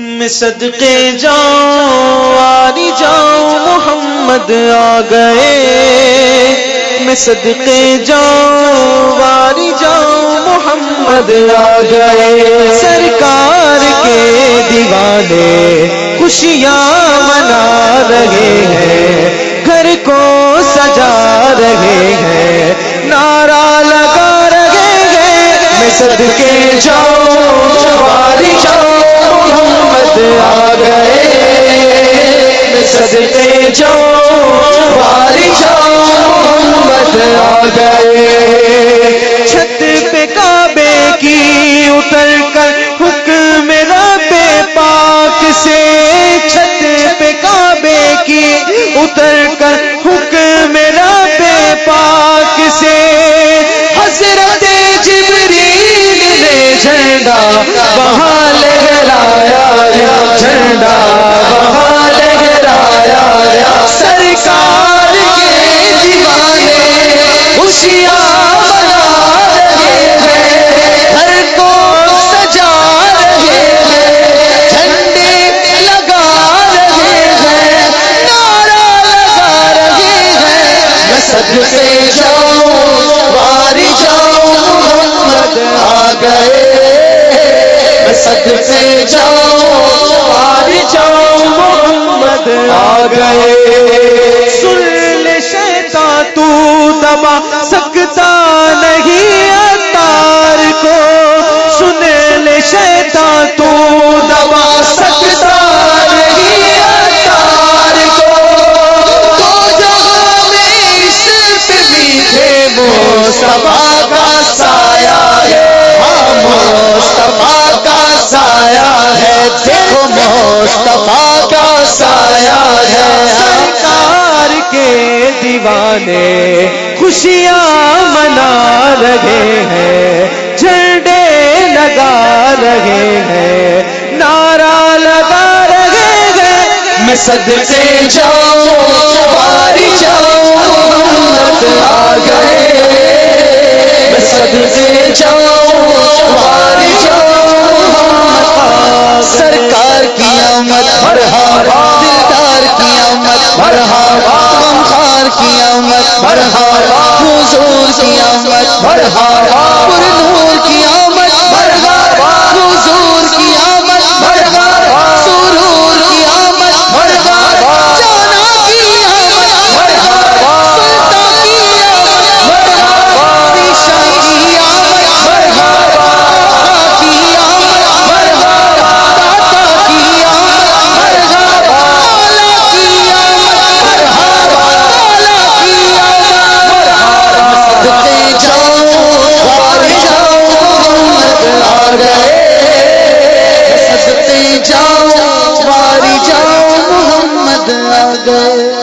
میں صدقے جاؤں واری جاؤں، محمد آ گئے۔ میں صدقے جاؤں واری جاؤں، محمد آ گئے۔ سرکار کے دیوانے خوشیاں منا رہے ہیں۔ گھر کو سجا رہے ہیں۔ نعرہ لگا رہے ہیں۔ میں صدقے جاؤں واری جاؤں محمد آ گئے، میں صدقے جاؤں واری آ گئے۔ چھت پہ کعبے کی اتر کر حکم رب پاک سے چھت پہ کعبے کی اتر کر حکم رب پاک سے۔ حضرت جبریل نے جھنڈا وہاں سے جاؤں محمد آ گئے۔ سب سے جاؤ واری جاؤں محمد آ گئے۔ سن لے تو دبا سکتا مصطفیٰ کا سایہ ہے۔ ہاں مصطفیٰ کا سایہ ہے۔ دیکھو مصطفیٰ کا سایہ ہے۔ سرکار کے دیوانے خوشیاں منا رہے ہیں۔ جھنڈے لگا رہے ہیں۔ نعرہ لگا رہے ہیں۔ میں صدقے جاؤں باری جاؤں۔ ساتھ آ گئے۔ میں صدقے جاؤں باری جاؤں سرکار کی آمد مرحبا دلدار کی آمد مرحبا غمخار کی آمد مرحبا حضور کی آمد مرحبا گئے۔